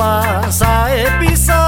pasa pisar